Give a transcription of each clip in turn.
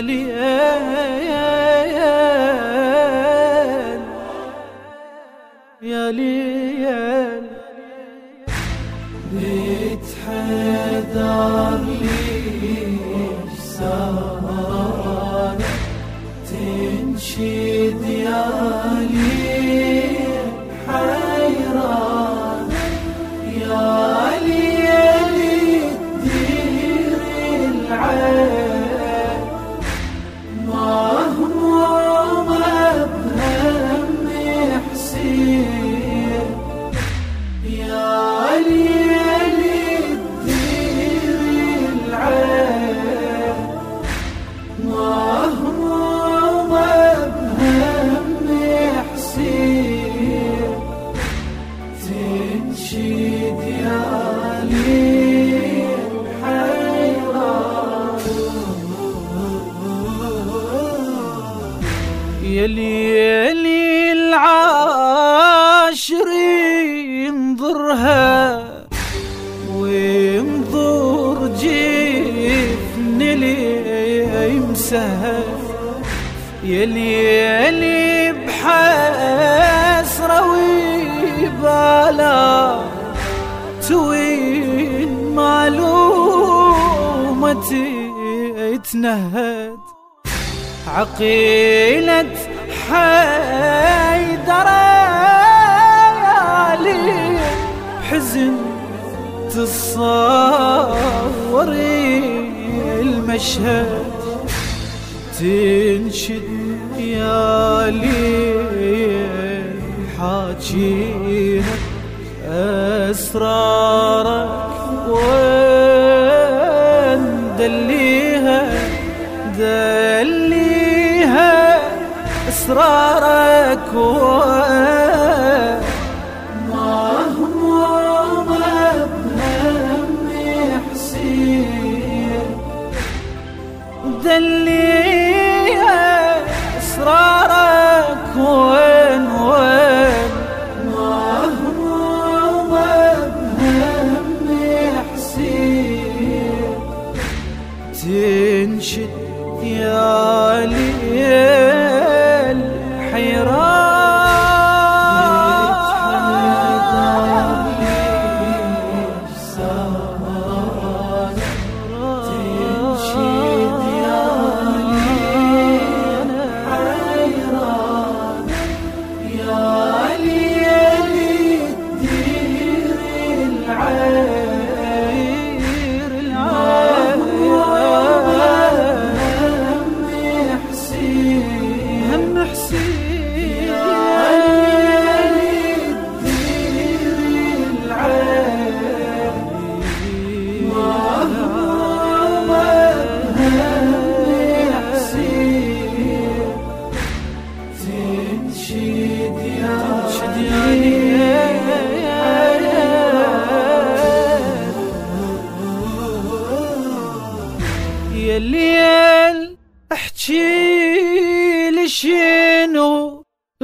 ليل يا ليل بيت حيدر ليل حيران يا ليلي العاشر ينظرها وينظر جفن لي يمسها. يا ليلي بحسرة ويبالا توين معلومتي تنهد عقيلة حيدر لي حزن تصور المشهد. تنشد يا ليل حاجينا أسرارك وين دليها دليها أسرارك.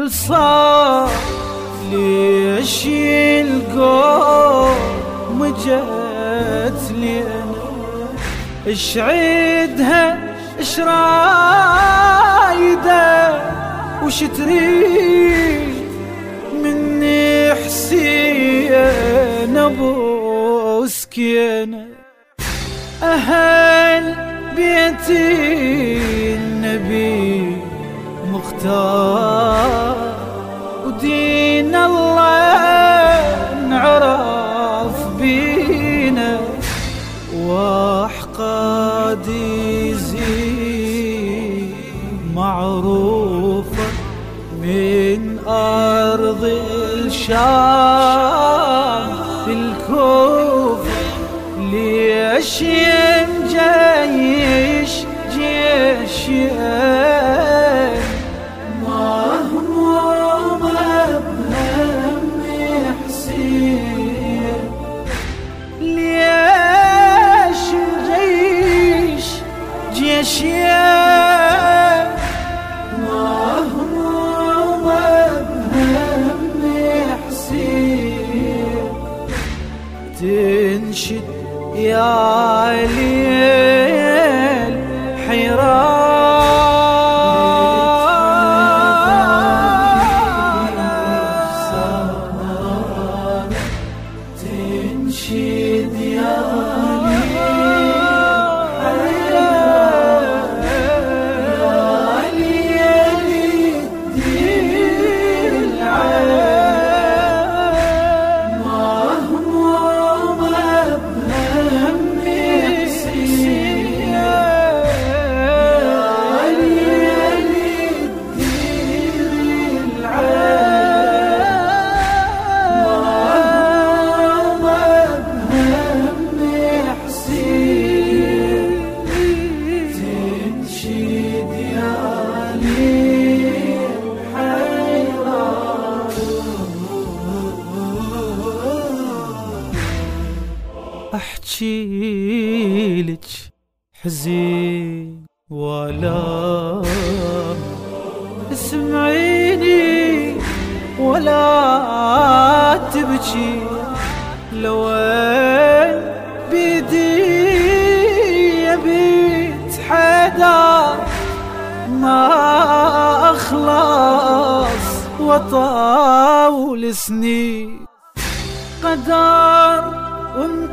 شنو صار ليش القوم جت لي أنا اش عيدها؟ اش رايدة؟ وش تريد مني حسين أبو سكينة؟ أهل بيتي النبي مختار ودين الله انعرف بينا واحقاد يزيد معروفة من أرض الشام الكوفة ليش يا ليل أحكي لك حزين ولا. اسمعيني ولا تبكي لو بيدي بيت حدا ما اخلص وطاول سنين قدر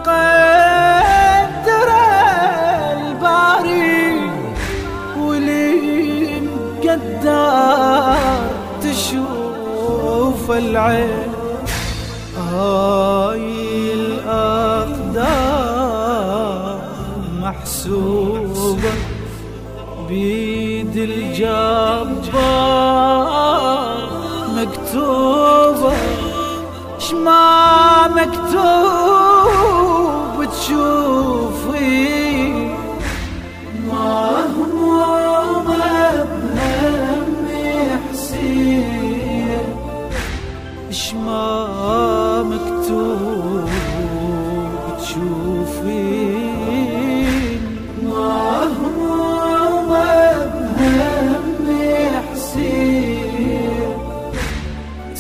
ومقدر الباري ولين قدر تشوف العين. هاي الأقدار محسوبة بيد الجبار. مكتوبة شما مكتوب؟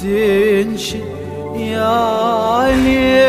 تنشد يا ليل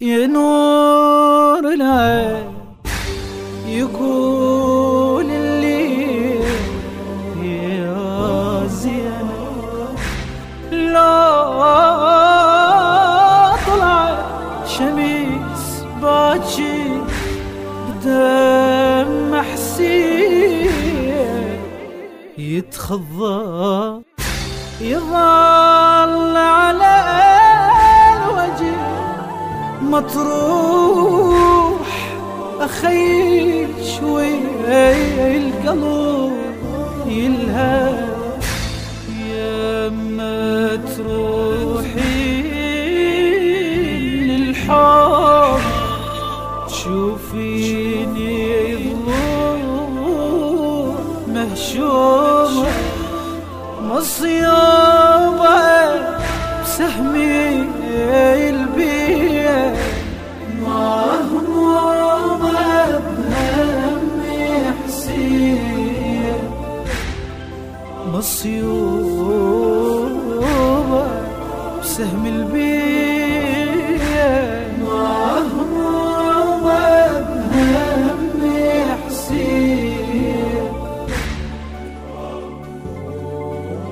يا نور العين يقول اللي يا زين لا طلع شميس باجي بدم حسين. يتخضى يظل مطروح أخي شوي القلب يلهى. يما تروحين الحب تشوفيني ضلوع مهشومة مصيوبة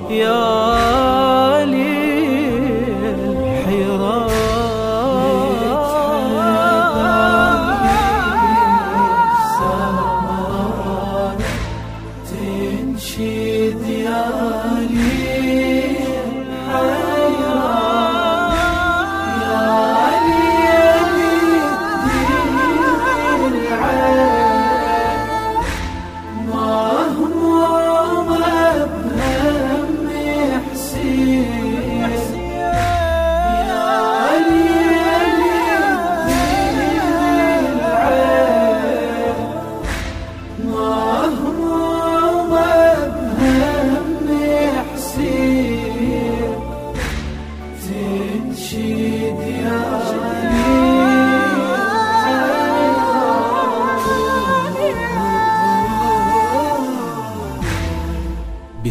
يا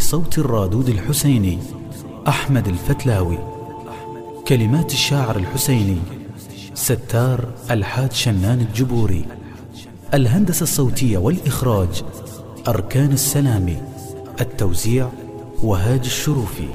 بصوت الرادود الحسيني أحمد الفتلاوي. كلمات الشاعر الحسيني ستار الحاج شنان الجبوري. الهندسة الصوتية والإخراج أركان السلامي. التوزيع وهاج الشروفي.